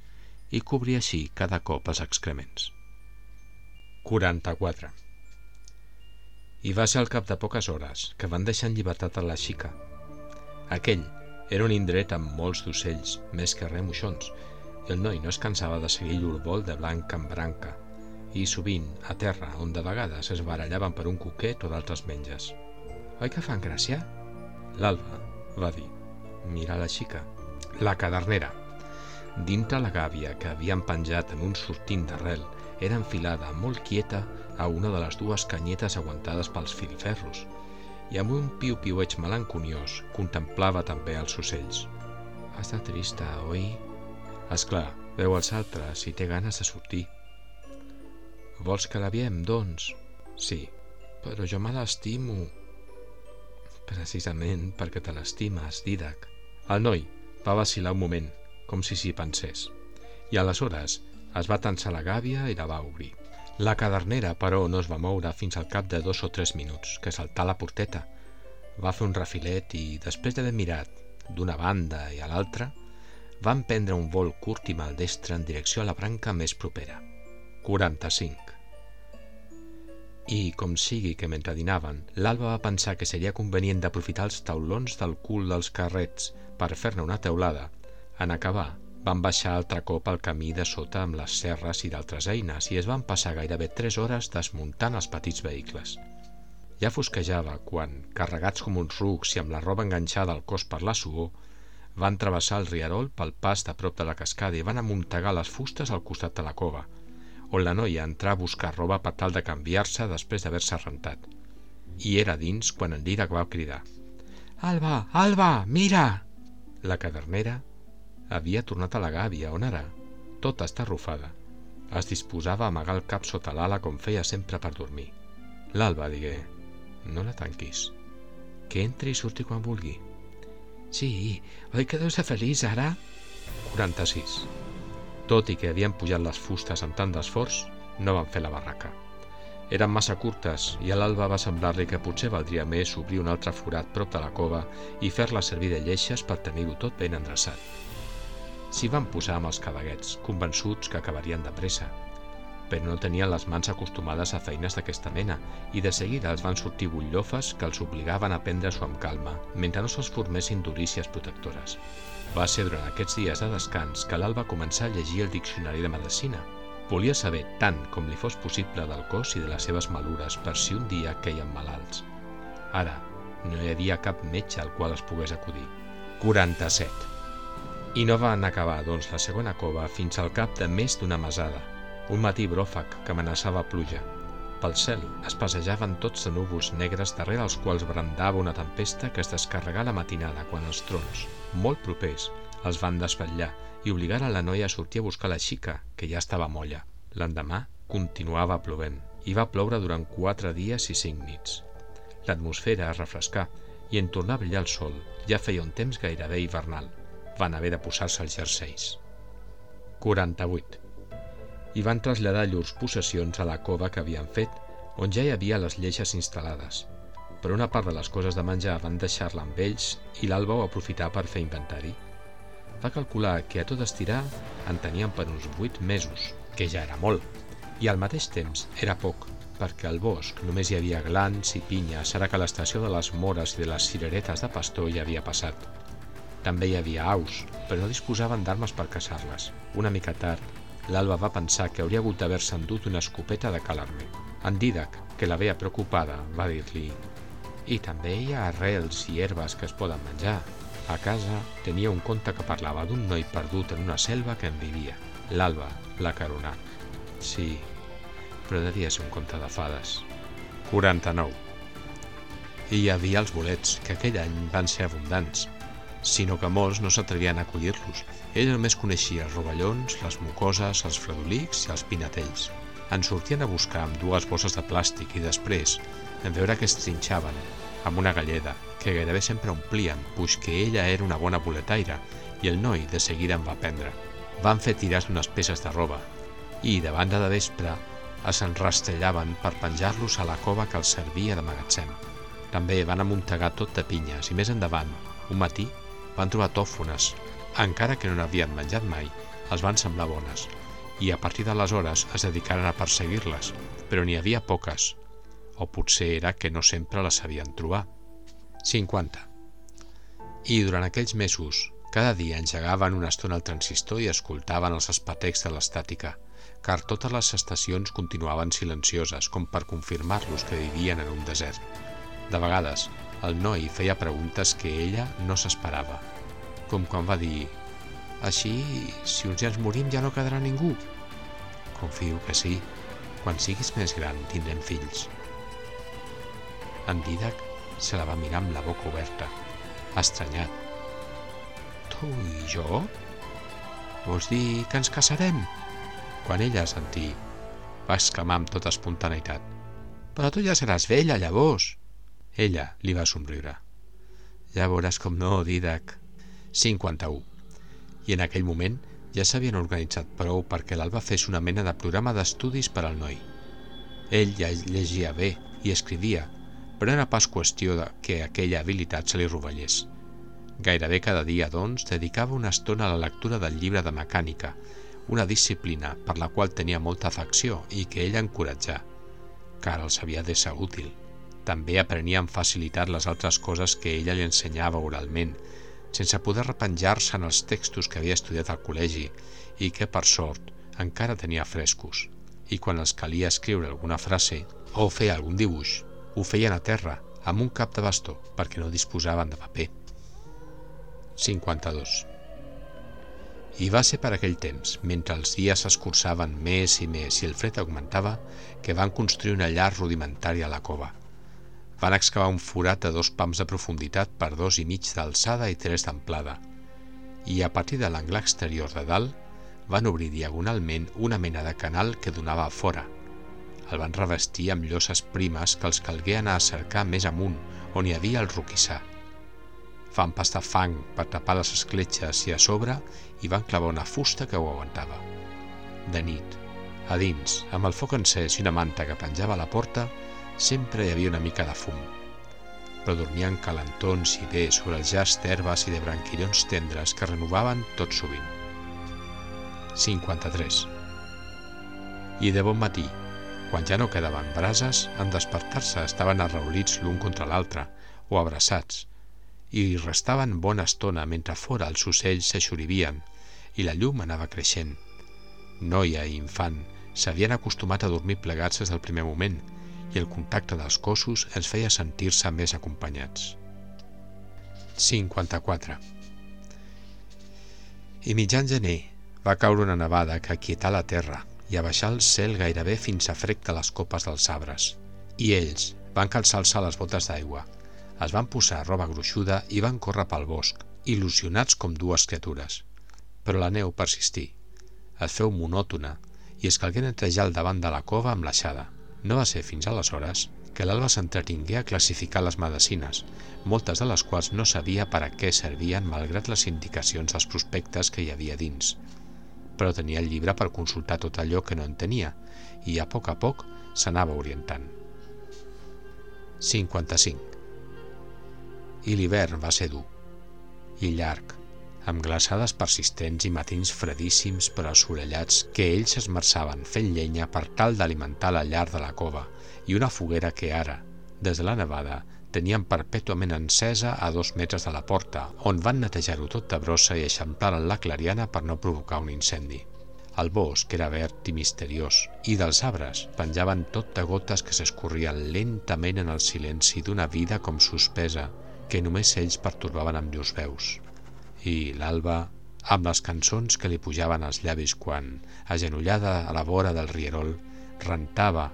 i cobrir així cada cop els excrements. 44. I va ser al cap de poques hores que van deixar en llibertat a la xica. Aquell era un indret amb molts d'ocells, més que remoixons, i el noi no es cansava de seguir llur vol de blanca en branca, i sovint a terra, on de vegades es barallaven per un coquet o d'altres menges. Oi que fan gràcia? L'Alba va dir. Mira la xica. La cadernera. Dintre la gàbia que havien penjat en un sortint d'arrel era enfilada molt quieta a una de les dues canyetes aguantades pels filferros i amb un piu-piueig melanconiós contemplava també els ocells. Està trista, oi? És clar, veu els altres i té ganes de sortir. Vols que l'aviem, doncs? Sí, però jo me l'estimo. Precisament perquè te l'estimes, Didac. El noi va vacilar un moment, com si s'hi pensés, i aleshores es va tensar la gàbia i la va obrir. La cadernera, però, no es va moure fins al cap de dos o tres minuts, que saltà la porteta. Va fer un refilet i, després d'haver mirat d'una banda i a l'altra, van prendre un vol curt i maldestre en direcció a la branca més propera. 45. I, com sigui que mentre dinaven, l'Alba va pensar que seria convenient d'aprofitar els taulons del cul dels carrets per fer-ne una teulada. En acabar, van baixar altre cop al camí de sota amb les serres i d'altres eines i es van passar gairebé tres hores desmuntant els petits vehicles. Ja fosquejava quan, carregats com uns rucs i amb la roba enganxada al cos per la suor, van travessar el riarol pel pas de prop de la cascada i van amuntegar les fustes al costat de la cova, on la noia entrà a buscar roba per tal de canviar-se després d'haver-se rentat. I era dins quan en Didac va cridar. «Alba! Alba! Mira!» La cadernera havia tornat a la gàbia, on ara, tota estarrufada, es disposava a amagar el cap sota l'ala com feia sempre per dormir. L'Alba digué, no la tanquis, que entri i surti quan vulgui. Sí, oi que deus ser feliç ara? 46. Tot i que havien pujat les fustes amb tant d'esforç, no van fer la barraca. Eren massa curtes i a l'alba va semblar-li que potser valdria més obrir un altre forat prop de la cova i fer-la servir de lleixes per tenir-ho tot ben endreçat. S'hi van posar amb els cadaguets, convençuts que acabarien de pressa, però no tenien les mans acostumades a feines d'aquesta mena i de seguida els van sortir butllofes que els obligaven a prendre-s'ho amb calma, mentre no se'ls formessin durícies protectores. Va ser durant aquests dies de descans que l'Alba començà a llegir el diccionari de medicina. Volia saber tant com li fos possible del cos i de les seves malures per si un dia queien malalts. Ara, no hi havia cap metge al qual es pogués acudir. 47. I no van acabar, doncs, la segona cova fins al cap de més d'una mesada, un matí bròfac que amenaçava pluja. Pel cel es passejaven tots de núvols negres darrere els quals brandava una tempesta que es descarregà la matinada quan els trons, molt propers, els van desvetllar i obligaren la noia a sortir a buscar la xica, que ja estava molla. L'endemà continuava plovent i va ploure durant quatre dies i cinc nits. L'atmosfera es refrescà i en tornar a brillar el sol ja feia un temps gairebé hivernal. Van haver de posar-se els jerseis. 48. I van traslladar llurs possessions a la cova que havien fet, on ja hi havia les lleixes instal·lades. Però una part de les coses de menjar van deixar-la amb ells i l'Alba ho aprofità per fer inventari. Va calcular que a tot estirar en tenien per uns 8 mesos, que ja era molt, i al mateix temps era poc, perquè al bosc només hi havia glans i pinyes, ara que l'estació de les mores i de les cireretes de pastor ja havia passat. També hi havia aus, però no disposaven d'armes per caçar-les. Una mica tard, l'Alba va pensar que hauria hagut d'haver-se endut una escopeta de calarme. En Didac, que la veia preocupada, va dir-li «I també hi ha arrels i herbes que es poden menjar». A casa tenia un conte que parlava d'un noi perdut en una selva que en vivia. L'Alba la caronà. Sí, però devia ser un conte de fades. 49. I hi havia els bolets, que aquell any van ser abundants, sinó que molts no s'atrevien a acollir-los. Ell només coneixia els rovellons, les mucoses, els fredolics i els pinatells. En sortien a buscar amb dues bosses de plàstic i després, en veure que es trinxaven, amb una galleda, que gairebé sempre omplien, puix que ella era una bona boletaire, i el noi de seguida en va prendre. Van fer tirars d'unes peces de roba, i, de banda de vespre, es enrastrellaven per penjar-los a la cova que els servia de magatzem. També van amuntegar tot de pinyes i més endavant, un matí, van trobar tòfones. Encara que no n'havien menjat mai, els van semblar bones i a partir d'aleshores es dedicaren a perseguir-les, però n'hi havia poques, o potser era que no sempre les sabien trobar. 50. I durant aquells mesos, cada dia engegaven una estona al transistor i escoltaven els espatecs de l'estàtica, car totes les estacions continuaven silencioses, com per confirmar-los que vivien en un desert. De vegades, el noi feia preguntes que ella no s'esperava, com quan va dir «Així, si uns ja ens morim ja no quedarà ningú?» Confio que sí, quan siguis més gran tindrem fills. En Didac se la va mirar amb la boca oberta, estranyat. Tu i jo? Vols dir que ens casarem? Quan ella sentí, va exclamar amb tota espontaneïtat. Però tu ja seràs vella, llavors. Ella li va somriure. Ja veuràs com no, Didac. 51. I en aquell moment ja s'havien organitzat prou perquè l'Alba fes una mena de programa d'estudis per al noi. Ell ja llegia bé i escrivia, però era pas qüestió de que aquella habilitat se li rovellés. Gairebé cada dia, doncs, dedicava una estona a la lectura del llibre de mecànica, una disciplina per la qual tenia molta afecció i que ella encoratjà, car els havia de ser útil. També aprenia amb facilitat les altres coses que ella li ensenyava oralment, sense poder repenjar-se en els textos que havia estudiat al col·legi i que, per sort, encara tenia frescos. I quan els calia escriure alguna frase o fer algun dibuix, ho feien a terra, amb un cap de bastó, perquè no disposaven de paper. 52. I va ser per aquell temps, mentre els dies s'escurçaven més i més i el fred augmentava, que van construir una llar rudimentària a la cova. Van excavar un forat de dos pams de profunditat per dos i mig d'alçada i tres d'amplada, i a partir de l'angle exterior de dalt van obrir diagonalment una mena de canal que donava a fora. El van revestir amb lloses primes que els calgué anar a cercar més amunt, on hi havia el roquissar van pastar fang per tapar les escletxes i a sobre hi van clavar una fusta que ho aguantava. De nit, a dins, amb el foc encès i una manta que penjava a la porta, sempre hi havia una mica de fum. Però dormien calentons i bé sobre els llaç d'herbes i de branquillons tendres que renovaven tot sovint. 53. I de bon matí, quan ja no quedaven brases, en despertar-se estaven arraulits l'un contra l'altre, o abraçats, i restaven bona estona mentre fora els ocells s'aixorivien i la llum anava creixent. Noia i infant s'havien acostumat a dormir plegats des del primer moment i el contacte dels cossos ens feia sentir-se més acompanyats. 54. I mitjan gener va caure una nevada que aquietà la terra i abaixar el cel gairebé fins a frec de les copes dels arbres. I ells van calçar-se les botes d'aigua, es van posar roba gruixuda i van córrer pel bosc, il·lusionats com dues criatures. Però la neu persistí. Es feu monòtona i es calgué netrejar al davant de la cova amb l'aixada. No va ser fins aleshores que l'Alba s'entretingué a classificar les medicines, moltes de les quals no sabia per a què servien malgrat les indicacions dels prospectes que hi havia dins però tenia el llibre per consultar tot allò que no entenia i a poc a poc s'anava orientant. 55. I l'hivern va ser dur i llarg, amb glaçades persistents i matins fredíssims però assolellats que ells esmerçaven fent llenya per tal d'alimentar la llar de la cova i una foguera que ara, des de la nevada, tenien perpètuament encesa a dos metres de la porta, on van netejar-ho tot de brossa i eixamplaren la clariana per no provocar un incendi. El bosc era verd i misteriós, i dels arbres penjaven tot de gotes que s'escorrien lentament en el silenci d'una vida com suspesa, que només ells pertorbaven amb llurs veus. I l'alba, amb les cançons que li pujaven als llavis quan, agenollada a la vora del rierol, rentava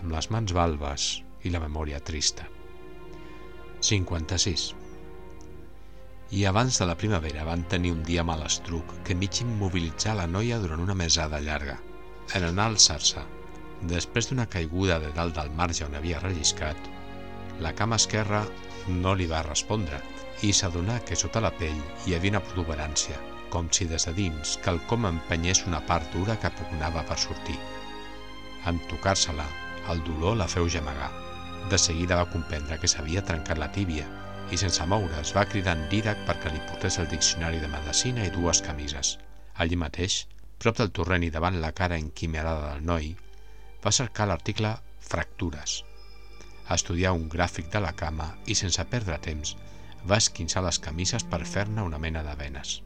amb les mans balbes i la memòria trista. 56. I abans de la primavera van tenir un dia malastruc que mig immobilitzar la noia durant una mesada llarga. En anar a alçar-se, després d'una caiguda de dalt del marge on havia relliscat, la cama esquerra no li va respondre i s'adonà que sota la pell hi havia una protuberància, com si des de dins quelcom empenyés una part dura que pugnava per sortir. En tocar-se-la, el dolor la feu gemegar de seguida va comprendre que s'havia trencat la tíbia i sense moure's va cridar en Didac perquè li portés el diccionari de medicina i dues camises. Allí mateix, prop del torrent i davant la cara enquimerada del noi, va cercar l'article Fractures. Estudiar un gràfic de la cama i sense perdre temps va esquinçar les camises per fer-ne una mena de venes.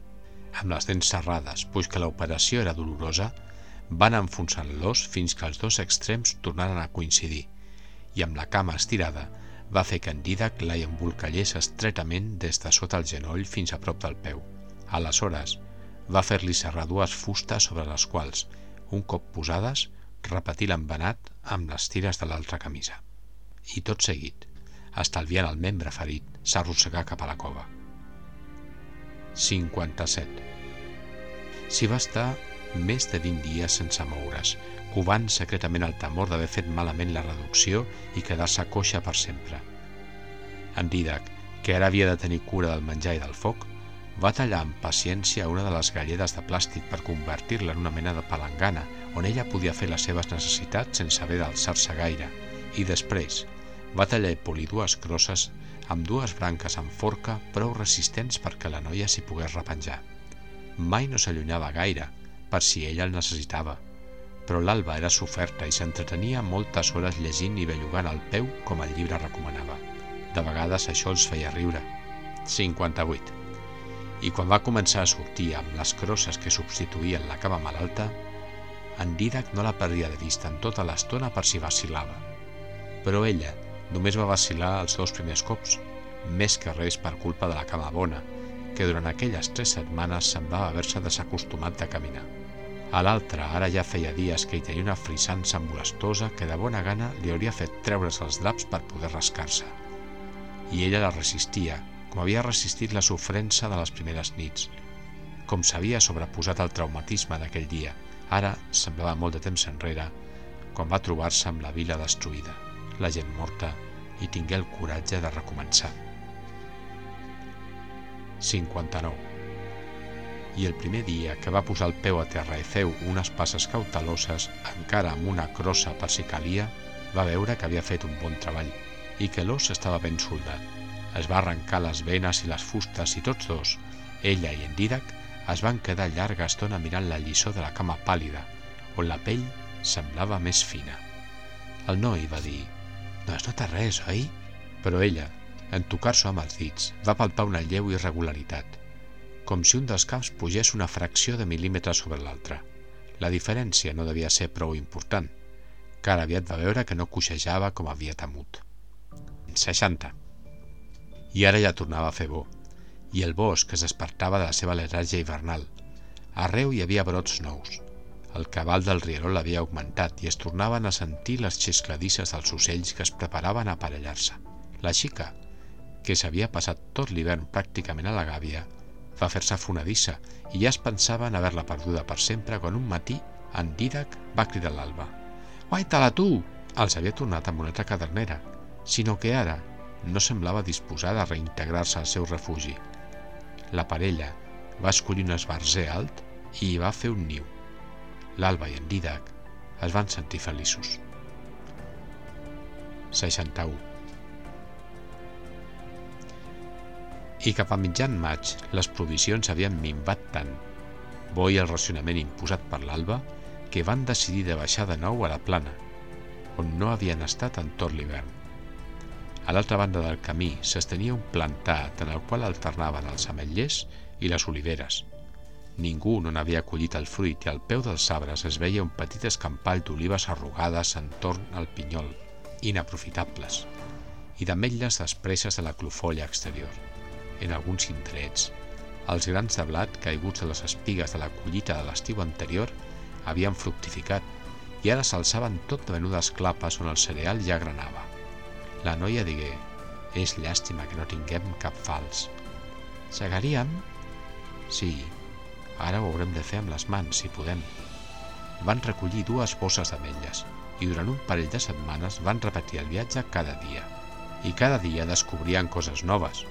Amb les dents serrades, puix que l'operació era dolorosa, van enfonsant l'os fins que els dos extrems tornaren a coincidir – i amb la cama estirada va fer que en Didac la embolcallés estretament des de sota el genoll fins a prop del peu. Aleshores, va fer-li serrar dues fustes sobre les quals, un cop posades, repetir l'embenat amb les tires de l'altra camisa. I tot seguit, estalviant el membre ferit, s'arrossegà cap a la cova. 57. S'hi va estar més de 20 dies sense moure's, covant secretament el temor d'haver fet malament la reducció i quedar-se coixa per sempre. En Didac, que ara havia de tenir cura del menjar i del foc, va tallar amb paciència una de les galledes de plàstic per convertir-la en una mena de palangana on ella podia fer les seves necessitats sense haver d'alçar-se gaire i després va tallar i polir dues crosses amb dues branques en forca prou resistents perquè la noia s'hi pogués repenjar. Mai no s'allunyava gaire, per si ella el necessitava, però l'Alba era soferta i s'entretenia moltes hores llegint i bellugant al peu com el llibre recomanava. De vegades això els feia riure. 58. I quan va començar a sortir amb les crosses que substituïen la cama malalta, en Didac no la perdia de vista en tota l'estona per si vacilava. Però ella només va vacilar els dos primers cops, més que res per culpa de la cama bona, que durant aquelles tres setmanes semblava haver-se desacostumat de caminar. A l'altre ara ja feia dies que hi tenia una frissança molestosa que de bona gana li hauria fet treure's els draps per poder rascar-se. I ella la resistia, com havia resistit la sofrença de les primeres nits. Com s'havia sobreposat al traumatisme d'aquell dia, ara semblava molt de temps enrere, quan va trobar-se amb la vila destruïda, la gent morta, i tingué el coratge de recomençar. 59 i el primer dia que va posar el peu a terra i feu unes passes cauteloses, encara amb una crossa per si calia, va veure que havia fet un bon treball i que l'os estava ben soldat. Es va arrencar les venes i les fustes i tots dos, ella i en Didac, es van quedar llarga estona mirant la lliçó de la cama pàl·lida, on la pell semblava més fina. El noi va dir, no es nota res, oi? Però ella, en tocar-s'ho amb els dits, va palpar una lleu irregularitat com si un dels caps pugés una fracció de mil·límetre sobre l'altre. La diferència no devia ser prou important, car aviat va veure que no coixejava com havia temut. 60. I ara ja tornava a fer bo, i el bosc es despertava de la seva letargia hivernal. Arreu hi havia brots nous. El cabal del rierol havia augmentat i es tornaven a sentir les xiscladisses dels ocells que es preparaven a aparellar-se. La xica, que s'havia passat tot l'hivern pràcticament a la gàbia, va fer-se fonadissa i ja es pensava en haver-la perduda per sempre quan un matí en Didac va cridar l'alba. «Guaita-la tu!» Els havia tornat amb una altra cadernera, sinó que ara no semblava disposada a reintegrar-se al seu refugi. La parella va escollir un esbarzer alt i hi va fer un niu. L'Alba i en Didac es van sentir feliços. 61. I cap a mitjan maig les provisions havien minvat tant, bo i el racionament imposat per l'Alba, que van decidir de baixar de nou a la plana, on no havien estat en tot l'hivern. A l'altra banda del camí s'estenia un plantat en el qual alternaven els ametllers i les oliveres. Ningú no n'havia collit el fruit i al peu dels arbres es veia un petit escampall d'olives arrugades entorn al pinyol, inaprofitables, i d'ametlles despreses de la clofolla exterior. En alguns indrets, els grans de blat caiguts de les espigues de la collita de l'estiu anterior havien fructificat i ara s'alçaven tot de venudes clapes on el cereal ja granava. La noia digué, és llàstima que no tinguem cap fals. Segaríem? Sí, ara ho haurem de fer amb les mans, si podem. Van recollir dues bosses d'ametlles i durant un parell de setmanes van repetir el viatge cada dia. I cada dia descobrien coses noves.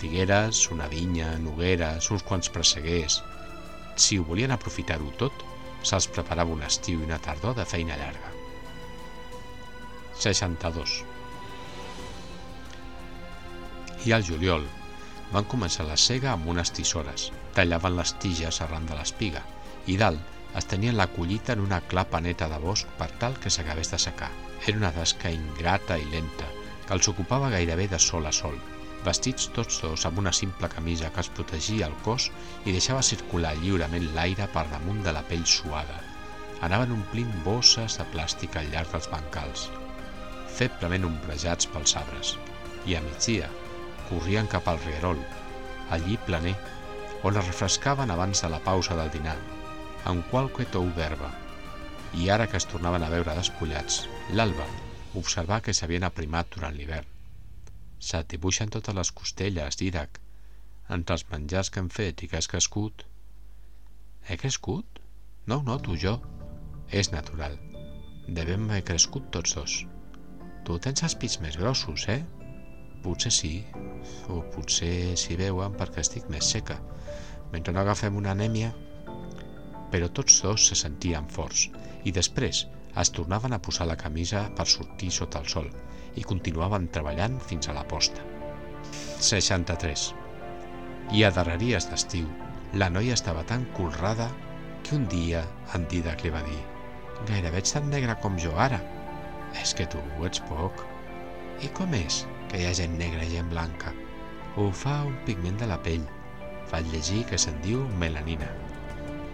Figueres, una vinya, nogueres, uns quants presseguers... Si ho volien aprofitar-ho tot, se'ls preparava un estiu i una tardor de feina llarga. 62. I al juliol van començar la cega amb unes tisores. Tallaven les tiges arran de l'espiga i dalt es tenien la collita en una clapa neta de bosc per tal que s'acabés de secar. Era una tasca ingrata i lenta, que els ocupava gairebé de sol a sol, vestits tots dos amb una simple camisa que els protegia el cos i deixava circular lliurement l'aire per damunt de la pell suada. Anaven omplint bosses de plàstic al llarg dels bancals, feblement ombrejats pels arbres, i a migdia corrien cap al rierol, allí planer, on es refrescaven abans de la pausa del dinar, amb qualque tou d'herba, i ara que es tornaven a veure despullats, l'alba observar que s'havien aprimat durant l'hivern Se't dibuixen totes les costelles, Didac, entre els menjars que hem fet i que has crescut. He crescut? No ho noto jo. És natural. Devem haver crescut tots dos. Tu tens els pits més grossos, eh? Potser sí, o potser s'hi veuen perquè estic més seca, mentre no agafem una anèmia. Però tots dos se sentien forts i després es tornaven a posar la camisa per sortir sota el sol i continuaven treballant fins a la posta. 63. I a darreries d'estiu, la noia estava tan colrada que un dia en Didac li va dir «Gairebé ets tan negra com jo ara». «És que tu ets poc». «I com és que hi ha gent negra i gent blanca?» «Ho fa un pigment de la pell. Vaig llegir que se'n diu melanina».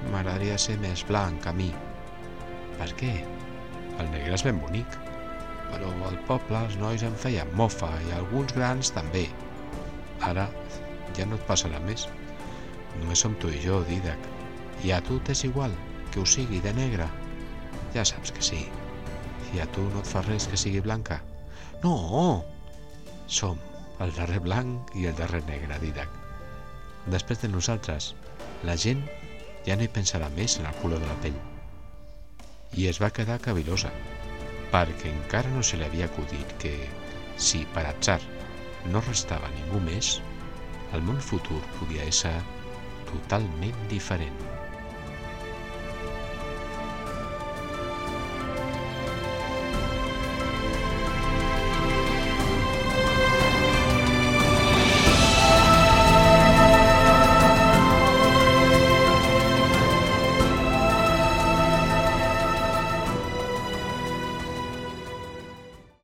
«M'agradaria ser més blanc a mi». «Per què?» «El negre és ben bonic» però al poble els nois en feien mofa i alguns grans també. Ara ja no et passarà més. Només som tu i jo, Didac. I a tu t'és igual que ho sigui de negre? Ja saps que sí. I a tu no et fa res que sigui blanca? No! Som el darrer blanc i el darrer negre, Didac. Després de nosaltres, la gent ja no hi pensarà més en el color de la pell. I es va quedar cavilosa, perquè encara no se li havia acudit que, si per atzar no restava ningú més, el món futur podia ser totalment diferent.